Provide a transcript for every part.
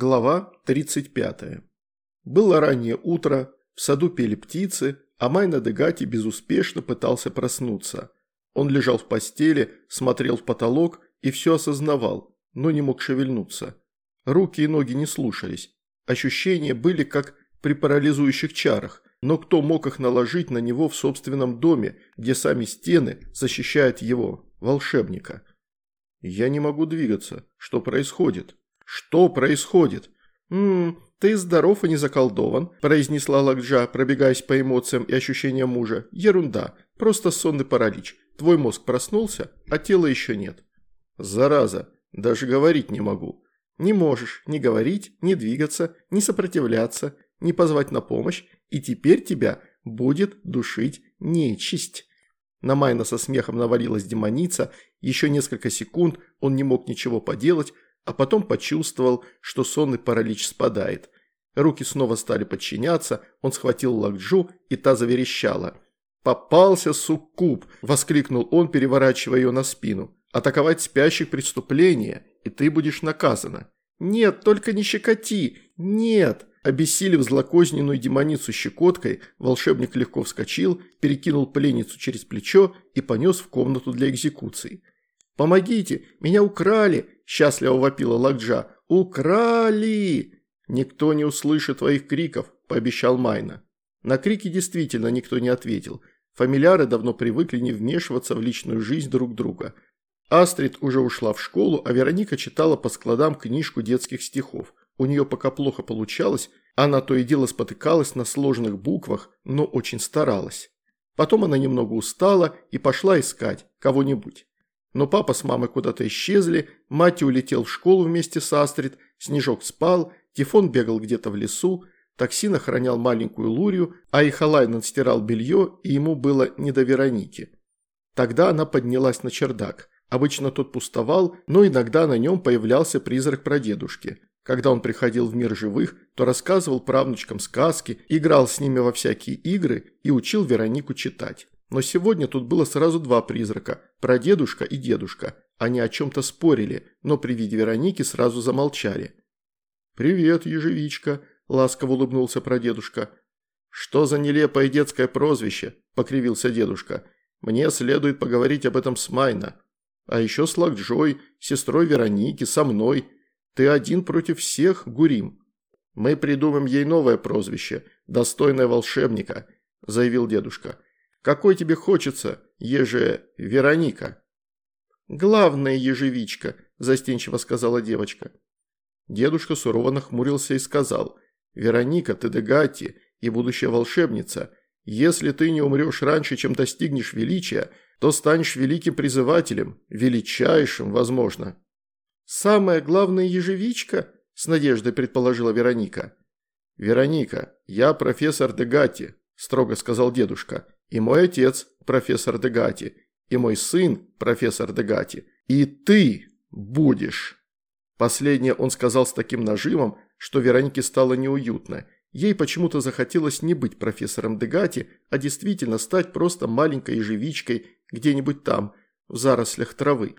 Глава 35. Было раннее утро, в саду пели птицы, а Майна Дегати безуспешно пытался проснуться. Он лежал в постели, смотрел в потолок и все осознавал, но не мог шевельнуться. Руки и ноги не слушались. Ощущения были как при парализующих чарах, но кто мог их наложить на него в собственном доме, где сами стены защищают его, волшебника? «Я не могу двигаться. Что происходит?» «Что происходит?» «Ммм, ты здоров и не заколдован», – произнесла Лакджа, пробегаясь по эмоциям и ощущениям мужа. «Ерунда. Просто сонный паралич. Твой мозг проснулся, а тела еще нет». «Зараза. Даже говорить не могу». «Не можешь ни говорить, ни двигаться, ни сопротивляться, ни позвать на помощь, и теперь тебя будет душить нечисть». На Майна со смехом навалилась демоница, еще несколько секунд он не мог ничего поделать, а потом почувствовал, что сонный паралич спадает. Руки снова стали подчиняться, он схватил Лакджу, и та заверещала. «Попался, суккуб!» – воскликнул он, переворачивая ее на спину. «Атаковать спящих преступления, и ты будешь наказана». «Нет, только не щекоти! Нет!» Обессилев злокозненную демоницу щекоткой, волшебник легко вскочил, перекинул пленницу через плечо и понес в комнату для экзекуции. «Помогите! Меня украли!» – счастливо вопила Лакджа. «Украли!» «Никто не услышит твоих криков», – пообещал Майна. На крики действительно никто не ответил. Фамильяры давно привыкли не вмешиваться в личную жизнь друг друга. Астрид уже ушла в школу, а Вероника читала по складам книжку детских стихов. У нее пока плохо получалось, она то и дело спотыкалась на сложных буквах, но очень старалась. Потом она немного устала и пошла искать кого-нибудь. Но папа с мамой куда-то исчезли, мать улетел в школу вместе с Астрид, Снежок спал, Тифон бегал где-то в лесу, Токсин охранял маленькую Лурию, а Ихалайнен стирал белье, и ему было не до Вероники. Тогда она поднялась на чердак. Обычно тот пустовал, но иногда на нем появлялся призрак прадедушки. Когда он приходил в мир живых, то рассказывал правнучкам сказки, играл с ними во всякие игры и учил Веронику читать. Но сегодня тут было сразу два призрака – прадедушка и дедушка. Они о чем-то спорили, но при виде Вероники сразу замолчали. «Привет, ежевичка», – ласково улыбнулся прадедушка. «Что за нелепое детское прозвище?» – покривился дедушка. «Мне следует поговорить об этом с Майна. А еще с Лакджой, сестрой Вероники, со мной. Ты один против всех, Гурим. Мы придумаем ей новое прозвище, достойное волшебника», – заявил дедушка. Какой тебе хочется, еже Вероника?» «Главная ежевичка», – застенчиво сказала девочка. Дедушка сурово нахмурился и сказал, «Вероника, ты Дегати и будущая волшебница. Если ты не умрешь раньше, чем достигнешь величия, то станешь великим призывателем, величайшим, возможно». «Самая главная ежевичка?» – с надеждой предположила Вероника. «Вероника, я профессор Дегати», – строго сказал дедушка. И мой отец, профессор Дегати, и мой сын, профессор Дегати, и ты будешь. Последнее он сказал с таким нажимом, что Веронике стало неуютно. Ей почему-то захотелось не быть профессором Дегати, а действительно стать просто маленькой ежевичкой где-нибудь там, в зарослях травы.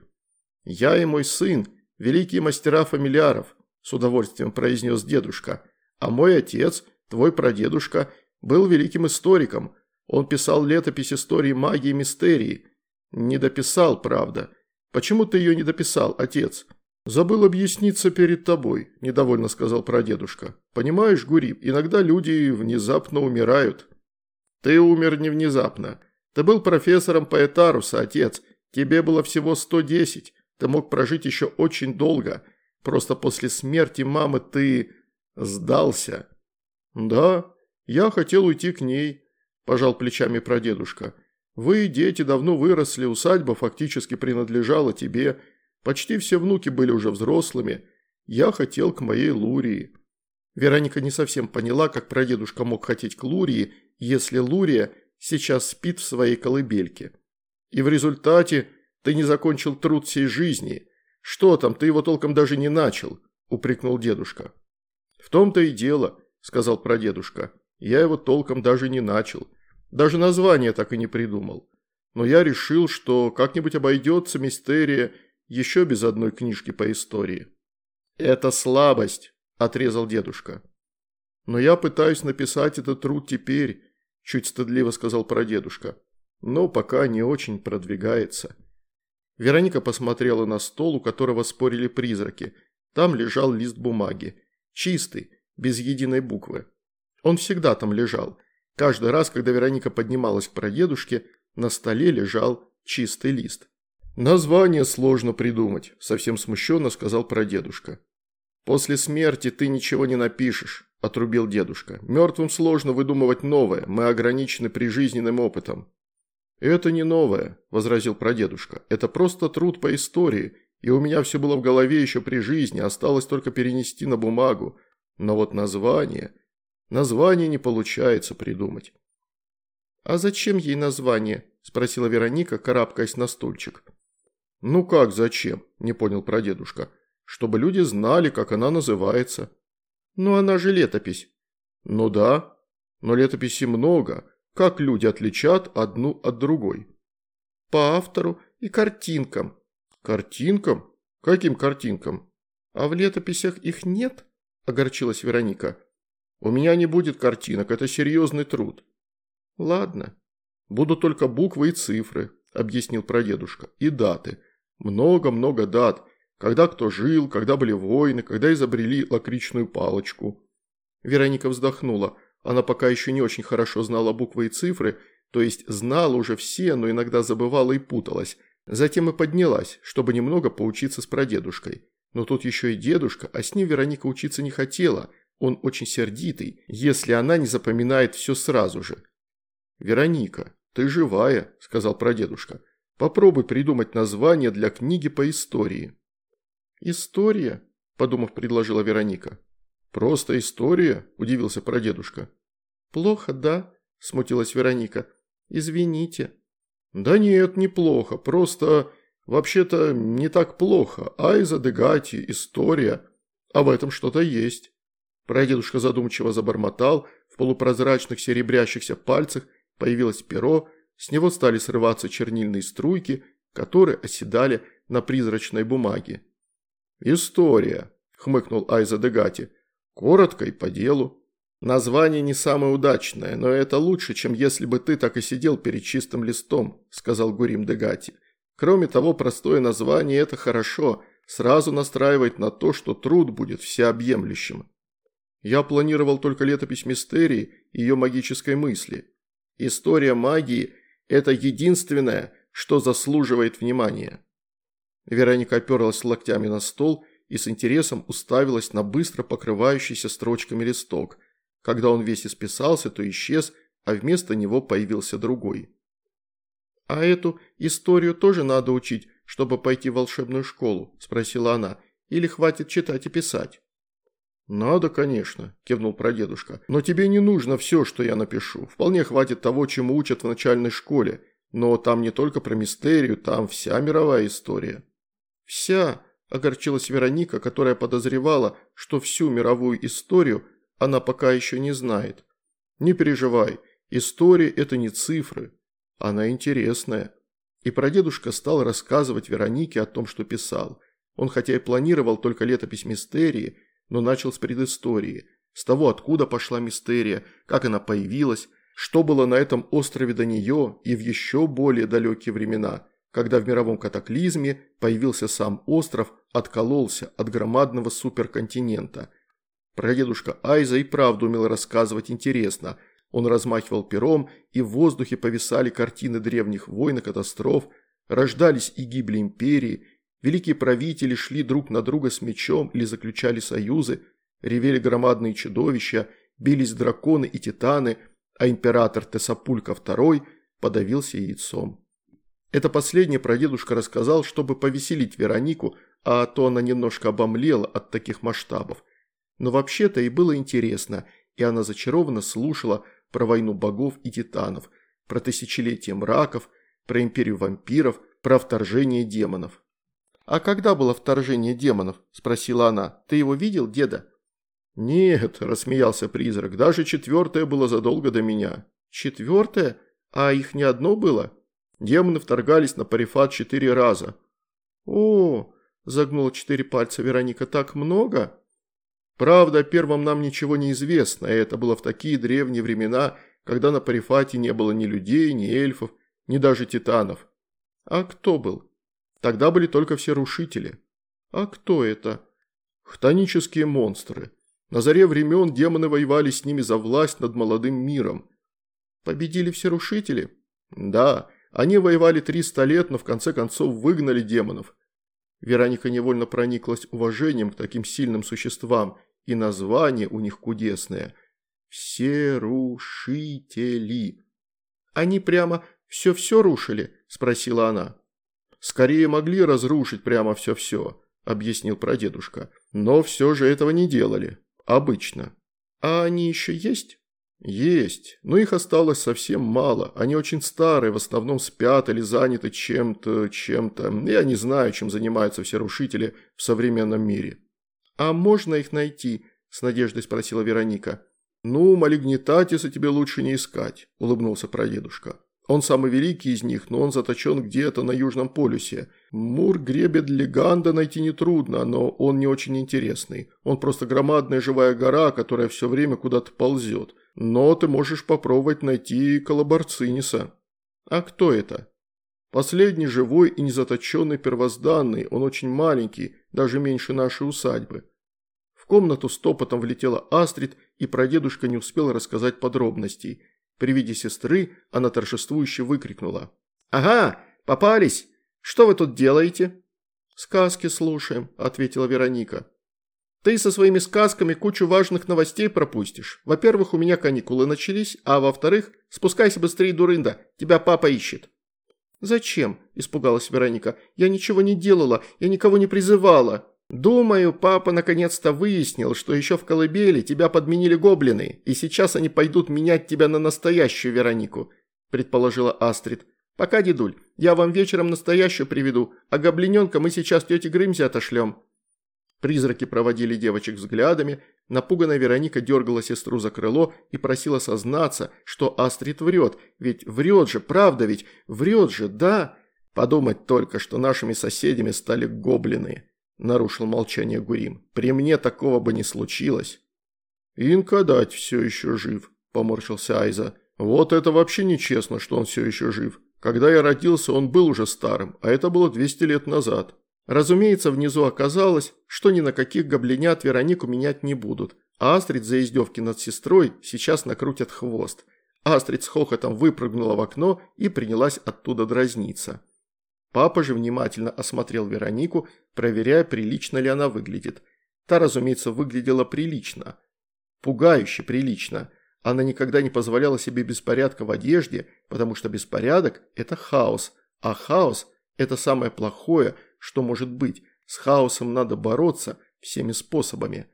«Я и мой сын – великие мастера фамильяров», – с удовольствием произнес дедушка. «А мой отец, твой прадедушка, был великим историком, он писал летопись истории магии и мистерии. Не дописал, правда. Почему ты ее не дописал, отец? Забыл объясниться перед тобой, недовольно сказал прадедушка. Понимаешь, Гуриб, иногда люди внезапно умирают. Ты умер не внезапно. Ты был профессором Поэтаруса, отец. Тебе было всего 110. Ты мог прожить еще очень долго. Просто после смерти мамы ты сдался. Да, я хотел уйти к ней пожал плечами прадедушка. «Вы, дети, давно выросли, усадьба фактически принадлежала тебе. Почти все внуки были уже взрослыми. Я хотел к моей Лурии». Вероника не совсем поняла, как прадедушка мог хотеть к Лурии, если Лурия сейчас спит в своей колыбельке. «И в результате ты не закончил труд всей жизни. Что там, ты его толком даже не начал», – упрекнул дедушка. «В том-то и дело», – сказал прадедушка. «Я его толком даже не начал». Даже название так и не придумал. Но я решил, что как-нибудь обойдется мистерия еще без одной книжки по истории. «Это слабость», – отрезал дедушка. «Но я пытаюсь написать этот труд теперь», – чуть стыдливо сказал прадедушка. «Но пока не очень продвигается». Вероника посмотрела на стол, у которого спорили призраки. Там лежал лист бумаги. Чистый, без единой буквы. Он всегда там лежал. Каждый раз, когда Вероника поднималась к прадедушке, на столе лежал чистый лист. «Название сложно придумать», – совсем смущенно сказал прадедушка. «После смерти ты ничего не напишешь», – отрубил дедушка. «Мертвым сложно выдумывать новое, мы ограничены прижизненным опытом». «Это не новое», – возразил прадедушка. «Это просто труд по истории, и у меня все было в голове еще при жизни, осталось только перенести на бумагу. Но вот название... Название не получается придумать». «А зачем ей название?» – спросила Вероника, карабкаясь на стульчик. «Ну как зачем?» – не понял прадедушка. «Чтобы люди знали, как она называется». «Ну она же летопись». «Ну да, но летописи много. Как люди отличат одну от другой?» «По автору и картинкам». «Картинкам? Каким картинкам?» «А в летописях их нет?» – огорчилась Вероника. «У меня не будет картинок, это серьезный труд». «Ладно. Будут только буквы и цифры», – объяснил прадедушка, – «и даты». Много-много дат, когда кто жил, когда были войны, когда изобрели лакричную палочку. Вероника вздохнула. Она пока еще не очень хорошо знала буквы и цифры, то есть знала уже все, но иногда забывала и путалась. Затем и поднялась, чтобы немного поучиться с прадедушкой. Но тут еще и дедушка, а с ним Вероника учиться не хотела. Он очень сердитый, если она не запоминает все сразу же. «Вероника, ты живая», – сказал прадедушка. Попробуй придумать название для книги по истории». «История?» – подумав, предложила Вероника. «Просто история?» – удивился прадедушка. «Плохо, да?» – смутилась Вероника. «Извините». «Да нет, неплохо. Просто, вообще-то, не так плохо. Айза Дегати, история. А в этом что-то есть». Прадедушка задумчиво забормотал, в полупрозрачных серебрящихся пальцах появилось перо, с него стали срываться чернильные струйки, которые оседали на призрачной бумаге. «История», – хмыкнул Айза Дегати. «Коротко и по делу. Название не самое удачное, но это лучше, чем если бы ты так и сидел перед чистым листом», – сказал Гурим Дегати. «Кроме того, простое название – это хорошо, сразу настраивает на то, что труд будет всеобъемлющим. Я планировал только летопись мистерии и ее магической мысли. История магии это единственное, что заслуживает внимания. Вероника оперлась локтями на стол и с интересом уставилась на быстро покрывающийся строчками листок. Когда он весь исписался, то исчез, а вместо него появился другой. «А эту историю тоже надо учить, чтобы пойти в волшебную школу?» – спросила она. «Или хватит читать и писать?» «Надо, конечно», – кивнул прадедушка. «Но тебе не нужно все, что я напишу. Вполне хватит того, чему учат в начальной школе. Но там не только про мистерию, там вся мировая история». «Вся», – огорчилась Вероника, которая подозревала, что всю мировую историю она пока еще не знает. «Не переживай, история – это не цифры. Она интересная». И прадедушка стал рассказывать Веронике о том, что писал. Он хотя и планировал только летопись мистерии – но начал с предыстории, с того, откуда пошла мистерия, как она появилась, что было на этом острове до нее и в еще более далекие времена, когда в мировом катаклизме появился сам остров, откололся от громадного суперконтинента. Прадедушка Айза и правду умел рассказывать интересно. Он размахивал пером, и в воздухе повисали картины древних войн и катастроф, рождались и гибли империи, Великие правители шли друг на друга с мечом или заключали союзы, ревели громадные чудовища, бились драконы и титаны, а император Тесапулька II подавился яйцом. Это последнее прадедушка рассказал, чтобы повеселить Веронику, а то она немножко обомлела от таких масштабов. Но вообще-то и было интересно, и она зачарованно слушала про войну богов и титанов, про тысячелетие мраков, про империю вампиров, про вторжение демонов. «А когда было вторжение демонов?» – спросила она. «Ты его видел, деда?» «Нет», – рассмеялся призрак, – «даже четвертое было задолго до меня». «Четвертое? А их не одно было?» Демоны вторгались на парифат четыре раза. «О!» – загнула четыре пальца Вероника. «Так много?» Правда, о первом нам ничего не известно, и это было в такие древние времена, когда на Парифате не было ни людей, ни эльфов, ни даже титанов. А кто был? Тогда были только все рушители. А кто это? Хтонические монстры. На заре времен демоны воевали с ними за власть над молодым миром. Победили все рушители? Да, они воевали 300 лет, но в конце концов выгнали демонов. Вероника невольно прониклась уважением к таким сильным существам, и название у них кудесное – «Всерушители». «Они прямо все-все рушили?» – спросила она. «Скорее могли разрушить прямо все-все», – объяснил прадедушка. «Но все же этого не делали. Обычно». «А они еще есть?» «Есть, но их осталось совсем мало. Они очень старые, в основном спят или заняты чем-то, чем-то. Я не знаю, чем занимаются все рушители в современном мире». «А можно их найти?» – с надеждой спросила Вероника. «Ну, малигнитатиса тебе лучше не искать», – улыбнулся прадедушка. «Он самый великий из них, но он заточен где-то на Южном полюсе. Мур гребет Леганда найти нетрудно, но он не очень интересный. Он просто громадная живая гора, которая все время куда-то ползет. Но ты можешь попробовать найти коллаборциниса. А кто это? Последний живой и незаточенный первозданный, он очень маленький, даже меньше нашей усадьбы. В комнату с топотом влетела Астрид, и прадедушка не успел рассказать подробностей. При виде сестры она торжествующе выкрикнула. «Ага, попались! Что вы тут делаете?» «Сказки слушаем», – ответила Вероника. Ты со своими сказками кучу важных новостей пропустишь. Во-первых, у меня каникулы начались, а во-вторых, спускайся быстрее, дурында, тебя папа ищет». «Зачем?» – испугалась Вероника. «Я ничего не делала, я никого не призывала». «Думаю, папа наконец-то выяснил, что еще в колыбели тебя подменили гоблины, и сейчас они пойдут менять тебя на настоящую Веронику», – предположила Астрид. «Пока, дедуль, я вам вечером настоящую приведу, а гоблиненка мы сейчас тете Грымзе отошлем». Призраки проводили девочек взглядами, напуганная Вероника дергала сестру за крыло и просила сознаться, что Астрид врет, ведь врет же, правда ведь, врет же, да? Подумать только, что нашими соседями стали гоблины, нарушил молчание Гурим. При мне такого бы не случилось. Инка дать все еще жив, поморщился Айза. Вот это вообще нечестно, что он все еще жив. Когда я родился, он был уже старым, а это было 200 лет назад. Разумеется, внизу оказалось, что ни на каких гоблинят Веронику менять не будут, а Астрид за издевки над сестрой сейчас накрутят хвост. Астрид с хохотом выпрыгнула в окно и принялась оттуда дразниться. Папа же внимательно осмотрел Веронику, проверяя, прилично ли она выглядит. Та, разумеется, выглядела прилично. Пугающе прилично. Она никогда не позволяла себе беспорядка в одежде, потому что беспорядок – это хаос, а хаос – это самое плохое – что может быть, с хаосом надо бороться всеми способами.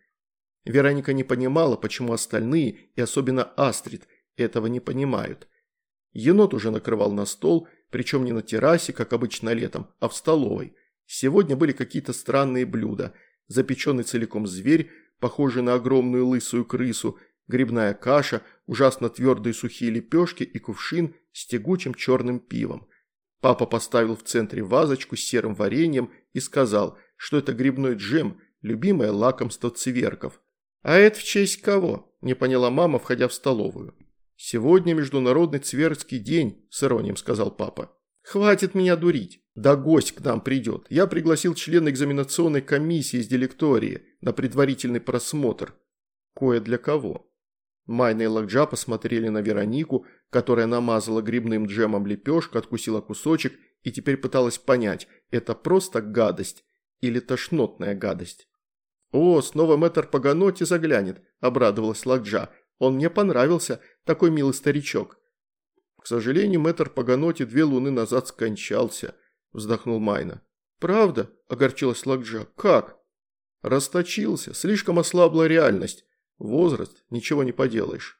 Вероника не понимала, почему остальные, и особенно Астрид, этого не понимают. Енот уже накрывал на стол, причем не на террасе, как обычно летом, а в столовой. Сегодня были какие-то странные блюда. Запеченный целиком зверь, похожий на огромную лысую крысу, грибная каша, ужасно твердые сухие лепешки и кувшин с тягучим черным пивом. Папа поставил в центре вазочку с серым вареньем и сказал, что это грибной джем, любимое лакомство цверков. «А это в честь кого?» – не поняла мама, входя в столовую. «Сегодня международный цверский день», – с иронием сказал папа. «Хватит меня дурить. Да гость к нам придет. Я пригласил члена экзаменационной комиссии из директории на предварительный просмотр. Кое для кого?» Майна и Лакджа посмотрели на Веронику, которая намазала грибным джемом лепешку, откусила кусочек и теперь пыталась понять, это просто гадость или тошнотная гадость. «О, снова мэтр Паганоти заглянет», – обрадовалась Лакджа. «Он мне понравился, такой милый старичок». «К сожалению, мэтр Паганоти две луны назад скончался», – вздохнул Майна. «Правда?» – огорчилась Лакджа. «Как?» «Расточился, слишком ослабла реальность. Возраст, ничего не поделаешь.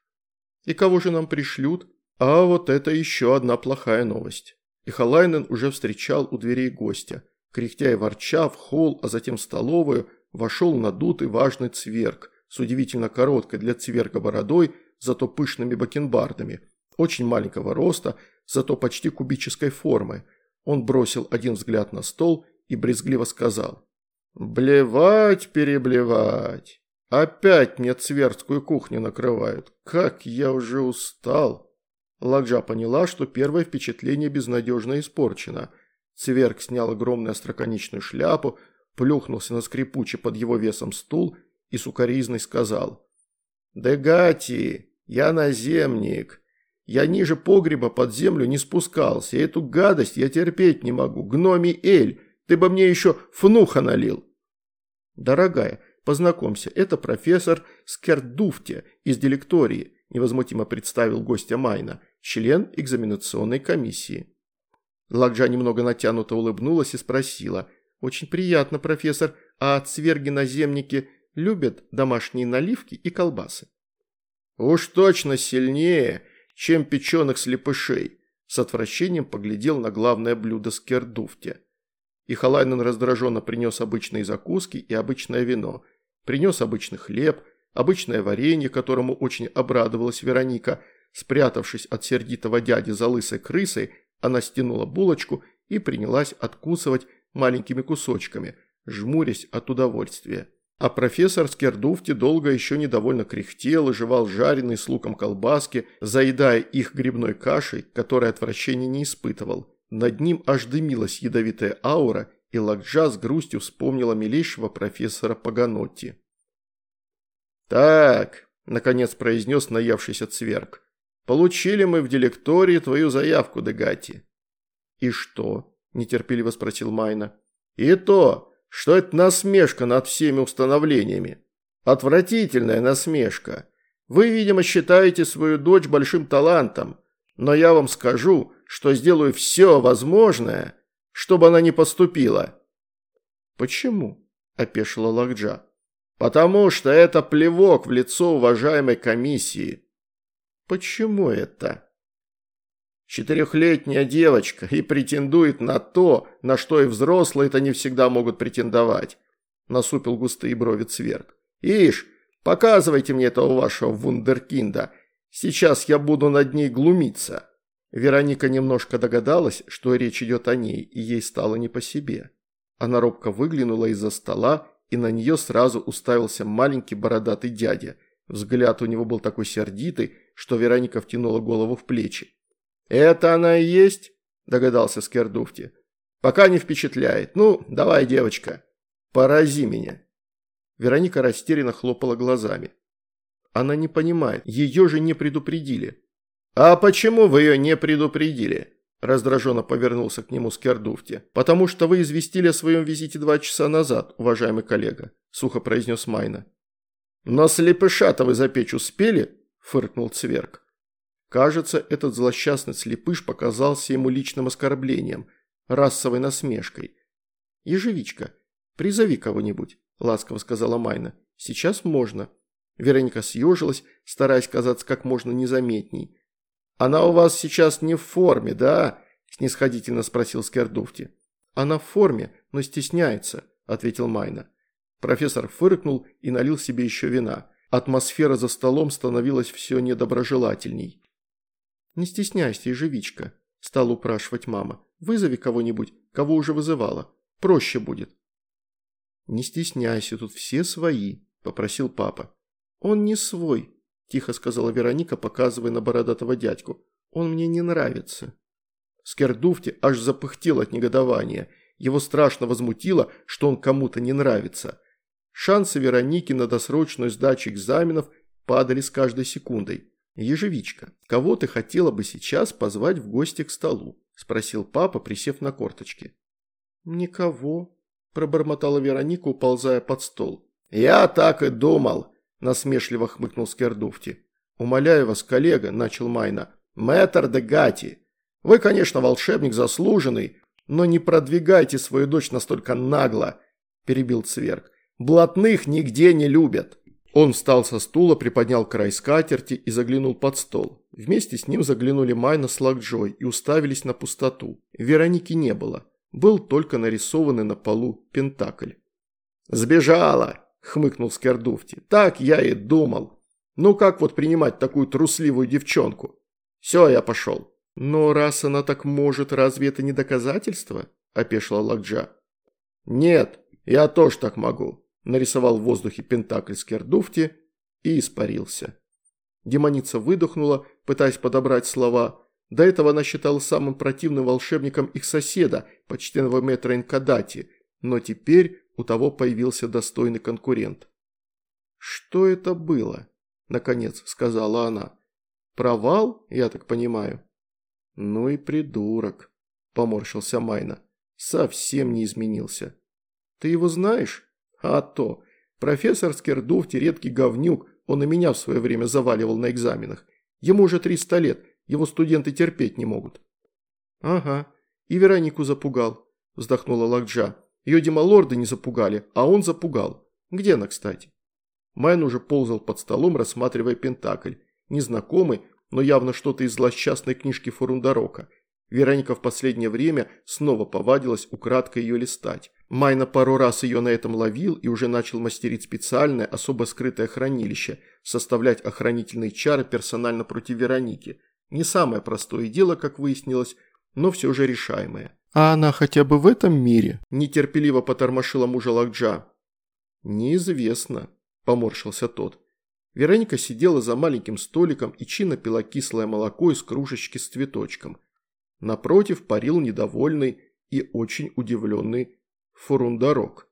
И кого же нам пришлют? А вот это еще одна плохая новость. И Халайнен уже встречал у дверей гостя. Кряхтя и ворча в холл, а затем в столовую, вошел надутый важный цверк с удивительно короткой для цверка бородой, зато пышными бакенбардами, очень маленького роста, зато почти кубической формы. Он бросил один взгляд на стол и брезгливо сказал «Блевать, переблевать». Опять мне цверскую кухню накрывают. Как я уже устал. Ладжа поняла, что первое впечатление безнадежно испорчено. Цверк снял огромную остроконечную шляпу, плюхнулся на скрипучий под его весом стул и сукоризной сказал. «Дегати, я наземник. Я ниже погреба под землю не спускался, эту гадость я терпеть не могу. Гноми Эль, ты бы мне еще фнуха налил». «Дорогая, познакомься, это профессор Скердуфте из дилектории», невозмутимо представил гостя Майна, член экзаменационной комиссии. Ладжа немного натянуто улыбнулась и спросила. «Очень приятно, профессор, а цверги-наземники любят домашние наливки и колбасы?» «Уж точно сильнее, чем печеных слепышей», с отвращением поглядел на главное блюдо скердуфте. И Халайнен раздраженно принес обычные закуски и обычное вино, принес обычный хлеб, обычное варенье, которому очень обрадовалась Вероника. Спрятавшись от сердитого дяди за лысой крысой, она стянула булочку и принялась откусывать маленькими кусочками, жмурясь от удовольствия. А профессор Скердуфти долго еще недовольно кряхтел и жевал жареные с луком колбаски, заедая их грибной кашей, которой отвращения не испытывал. Над ним аж дымилась ядовитая аура, и Лакджа с грустью вспомнила милейшего профессора Паганотти. «Так», – наконец произнес наявшийся цверк, – «получили мы в дилектории твою заявку, Дегати». «И что?» – нетерпеливо спросил Майна. «И то, что это насмешка над всеми установлениями. Отвратительная насмешка. Вы, видимо, считаете свою дочь большим талантом, но я вам скажу, что сделаю все возможное, чтобы она не поступила». «Почему?» – опешила Лакджа. «Потому что это плевок в лицо уважаемой комиссии». «Почему это?» Четырехлетняя девочка и претендует на то, на что и взрослые-то не всегда могут претендовать. Насупил густые брови Цверк. Ишь, показывайте мне этого вашего вундеркинда. Сейчас я буду над ней глумиться. Вероника немножко догадалась, что речь идет о ней, и ей стало не по себе. Она робко выглянула из-за стола, и на нее сразу уставился маленький бородатый дядя. Взгляд у него был такой сердитый, что Вероника втянула голову в плечи. «Это она и есть?» – догадался Скердуфти. «Пока не впечатляет. Ну, давай, девочка, порази меня». Вероника растерянно хлопала глазами. Она не понимает, ее же не предупредили. «А почему вы ее не предупредили?» Раздраженно повернулся к нему Скердуфти. «Потому что вы известили о своем визите два часа назад, уважаемый коллега», сухо произнес Майна. «Но слепыша-то вы запечь успели?» – фыркнул Цверк. Кажется, этот злосчастный слепыш показался ему личным оскорблением, расовой насмешкой. «Ежевичка, призови кого-нибудь», – ласково сказала Майна. «Сейчас можно». Вероника съежилась, стараясь казаться как можно незаметней. «Она у вас сейчас не в форме, да?» – снисходительно спросил Скердуфти. «Она в форме, но стесняется», – ответил Майна. Профессор фыркнул и налил себе еще вина. Атмосфера за столом становилась все недоброжелательней. «Не стесняйся, ежевичка», – стала упрашивать мама. «Вызови кого-нибудь, кого уже вызывала. Проще будет». «Не стесняйся, тут все свои», – попросил папа. «Он не свой», – тихо сказала Вероника, показывая на бородатого дядьку. «Он мне не нравится». Скердуфти аж запыхтел от негодования. Его страшно возмутило, что он кому-то не нравится. Шансы Вероники на досрочную сдачу экзаменов падали с каждой секундой. «Ежевичка, кого ты хотела бы сейчас позвать в гости к столу?» – спросил папа, присев на корточки. «Никого», – пробормотала Вероника, уползая под стол. «Я так и думал», – насмешливо хмыкнул Скердуфти. «Умоляю вас, коллега», – начал Майно. «Мэтр Дегатти, вы, конечно, волшебник заслуженный, но не продвигайте свою дочь настолько нагло», – перебил Цверк. «Блатных нигде не любят». Он встал со стула, приподнял край скатерти и заглянул под стол. Вместе с ним заглянули Майно с Лахджой и уставились на пустоту. Вероники не было. Был только нарисованный на полу пентакль. «Сбежала!» – хмыкнул Скердуфти. «Так я и думал. Ну как вот принимать такую трусливую девчонку? Все, я пошел». «Но раз она так может, разве это не доказательство?» – опешила Лакджа. «Нет, я тоже так могу. Нарисовал в воздухе пентакль Скердуфти и испарился. Демоница выдохнула, пытаясь подобрать слова. До этого она считала самым противным волшебником их соседа, почтенного метра Инкадати, но теперь у того появился достойный конкурент. «Что это было?» – наконец сказала она. «Провал, я так понимаю?» «Ну и придурок», – поморщился Майна. «Совсем не изменился». «Ты его знаешь?» «А то. Профессор Скердуфти редкий говнюк, он и меня в свое время заваливал на экзаменах. Ему уже 300 лет, его студенты терпеть не могут». «Ага, и Веронику запугал», – вздохнула Лакджа. «Ее демолорды не запугали, а он запугал. Где она, кстати?» Майно уже ползал под столом, рассматривая пентакль. Незнакомый, но явно что-то из злосчастной книжки Фурундарока. Вероника в последнее время снова повадилась украдкой ее листать. Майно пару раз ее на этом ловил и уже начал мастерить специальное, особо скрытое хранилище, составлять охранительные чары персонально против Вероники. Не самое простое дело, как выяснилось, но все же решаемое. «А она хотя бы в этом мире?» – нетерпеливо потормошила мужа Лакджа. «Неизвестно», – поморщился тот. Вероника сидела за маленьким столиком и чинно пила кислое молоко из кружечки с цветочком. Напротив парил недовольный и очень удивленный Фурундарок.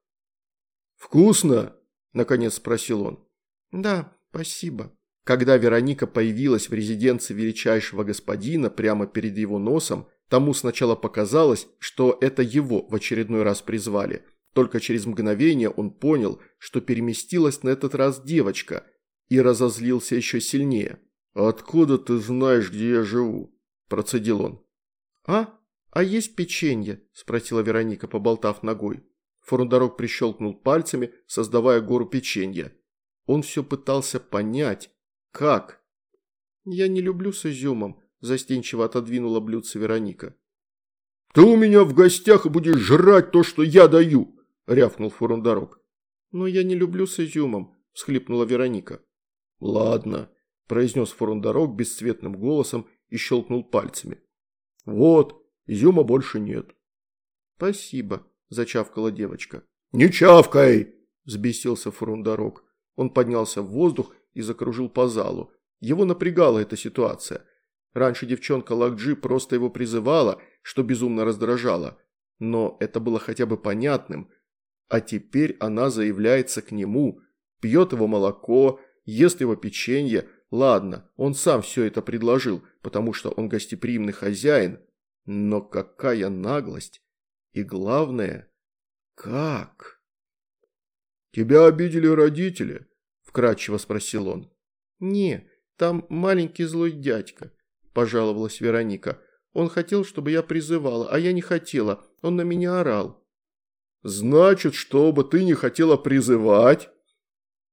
«Вкусно?» – наконец спросил он. «Да, спасибо». Когда Вероника появилась в резиденции величайшего господина прямо перед его носом, тому сначала показалось, что это его в очередной раз призвали. Только через мгновение он понял, что переместилась на этот раз девочка, и разозлился еще сильнее. «Откуда ты знаешь, где я живу?» – процедил он. «А? А есть печенье?» – спросила Вероника, поболтав ногой. Фурундорог прищелкнул пальцами, создавая гору печенья. Он все пытался понять, как. «Я не люблю с изюмом», – застенчиво отодвинула блюдце Вероника. «Ты у меня в гостях и будешь жрать то, что я даю!» – рявкнул Фурундорог. «Но я не люблю с изюмом», – всхлипнула Вероника. «Ладно», – произнес Фурундорог бесцветным голосом и щелкнул пальцами. «Вот, изюма больше нет». «Спасибо», – зачавкала девочка. «Не чавкай!» – взбесился Фурундорог. Он поднялся в воздух и закружил по залу. Его напрягала эта ситуация. Раньше девчонка Лакджи просто его призывала, что безумно раздражало. Но это было хотя бы понятным. А теперь она заявляется к нему, пьет его молоко, ест его печенье. Ладно, он сам все это предложил, потому что он гостеприимный хозяин. Но какая наглость! И главное, как? «Тебя обидели родители?» – вкратчиво спросил он. «Не, там маленький злой дядька», – пожаловалась Вероника. «Он хотел, чтобы я призывала, а я не хотела. Он на меня орал». «Значит, чтобы ты не хотела призывать?»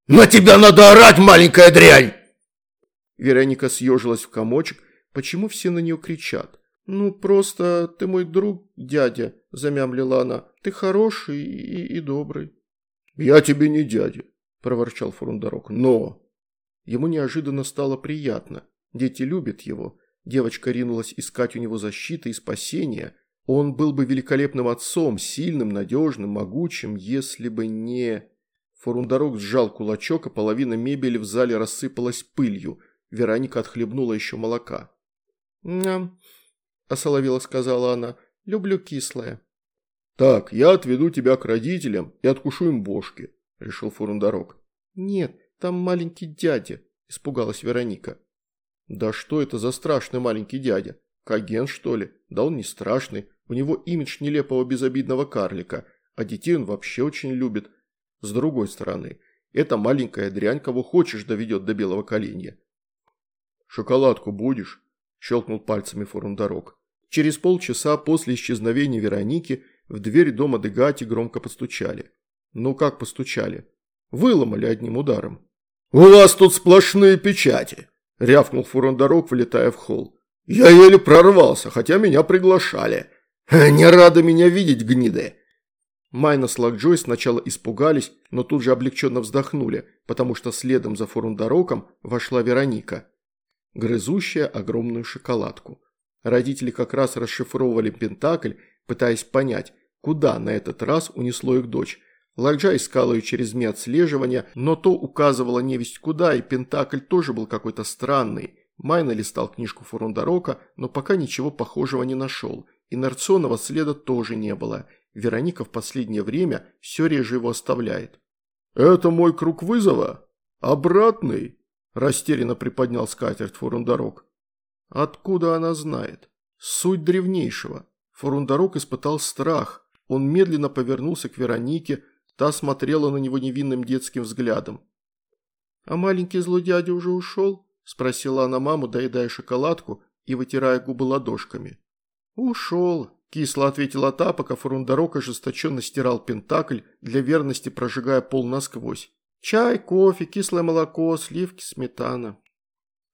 «На тебя надо орать, маленькая дрянь!» Вероника съежилась в комочек. Почему все на нее кричат? «Ну, просто ты мой друг, дядя», – замямлила она. «Ты хороший и, и добрый». «Я тебе не дядя», – проворчал Фрундорок. «Но...» Ему неожиданно стало приятно. Дети любят его. Девочка ринулась искать у него защиты и спасения. Он был бы великолепным отцом, сильным, надежным, могучим, если бы не... Фурундорог сжал кулачок, а половина мебели в зале рассыпалась пылью. Вероника отхлебнула еще молока. «Ням», – осоловела сказала она, – «люблю кислое». «Так, я отведу тебя к родителям и откушу им бошки», – решил Фурундорог. «Нет, там маленький дядя», – испугалась Вероника. «Да что это за страшный маленький дядя? Каген, что ли? Да он не страшный, у него имидж нелепого безобидного карлика, а детей он вообще очень любит. С другой стороны, эта маленькая дрянь кого хочешь доведет до белого коленя. «Шоколадку будешь?» – щелкнул пальцами Фурундорог. Через полчаса после исчезновения Вероники в дверь дома Дегати громко постучали. Ну как постучали? Выломали одним ударом. «У вас тут сплошные печати!» – рявкнул Фурундорог, влетая в холл. «Я еле прорвался, хотя меня приглашали. Не рады меня видеть, гниды!» Майна с Лакджой сначала испугались, но тут же облегченно вздохнули, потому что следом за Фурундороком вошла Вероника, грызущая огромную шоколадку. Родители как раз расшифровывали Пентакль, пытаясь понять, куда на этот раз унесло их дочь. Ладжа искала ее через ме отслеживания, но то указывала невесть куда, и Пентакль тоже был какой-то странный. Майна листал книжку Фурундарока, но пока ничего похожего не нашел. Инерционного следа тоже не было. Вероника в последнее время все реже его оставляет. «Это мой круг вызова? Обратный?» – растерянно приподнял скатерть Фурундарок. «Откуда она знает? Суть древнейшего». Фурундарок испытал страх. Он медленно повернулся к Веронике, та смотрела на него невинным детским взглядом. «А маленький злой уже ушел?» – спросила она маму, доедая шоколадку и вытирая губы ладошками. «Ушел», – кисло ответила та, пока Фурундарок ожесточенно стирал пентакль, для верности прожигая пол насквозь. «Чай, кофе, кислое молоко, сливки, сметана».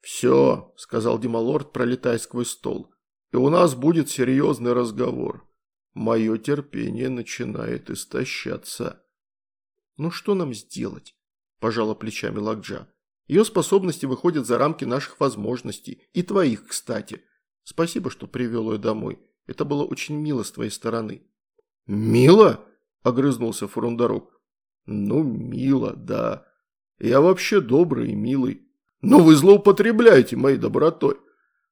«Все», – сказал Дималорд, пролетая сквозь стол. «И у нас будет серьезный разговор. Мое терпение начинает истощаться». «Ну что нам сделать?» – пожала плечами Лакджа. «Ее способности выходят за рамки наших возможностей. И твоих, кстати. Спасибо, что привел ее домой. Это было очень мило с твоей стороны». «Мило?» – огрызнулся Фурундарок. «Ну, мило, да. Я вообще добрый и милый. Но вы злоупотребляете моей добротой.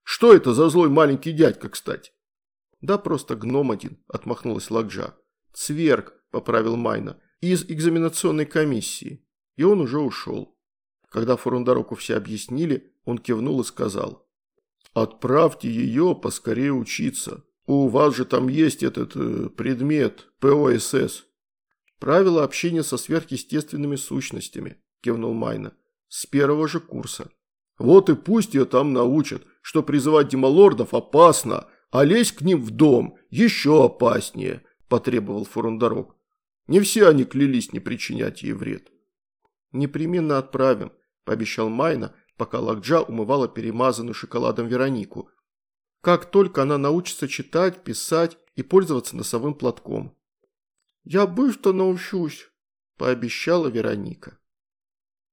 Что это за злой маленький дядька, кстати?» «Да просто гном один», – отмахнулась Лакджа. «Цверг», – поправил Майна, – «из экзаменационной комиссии». И он уже ушел. Когда Фурундароку все объяснили, он кивнул и сказал. Отправьте ее поскорее учиться. У вас же там есть этот э, предмет ПОСС. Правила общения со сверхъестественными сущностями, кивнул Майна. С первого же курса. Вот и пусть ее там научат, что призывать демолордов опасно, а лезть к ним в дом еще опаснее, потребовал Фурундарок. Не все они клялись не причинять ей вред. Непременно отправим, пообещал Майна, пока Лакджа умывала перемазанную шоколадом Веронику. Как только она научится читать, писать и пользоваться носовым платком. «Я быстро научусь», – пообещала Вероника.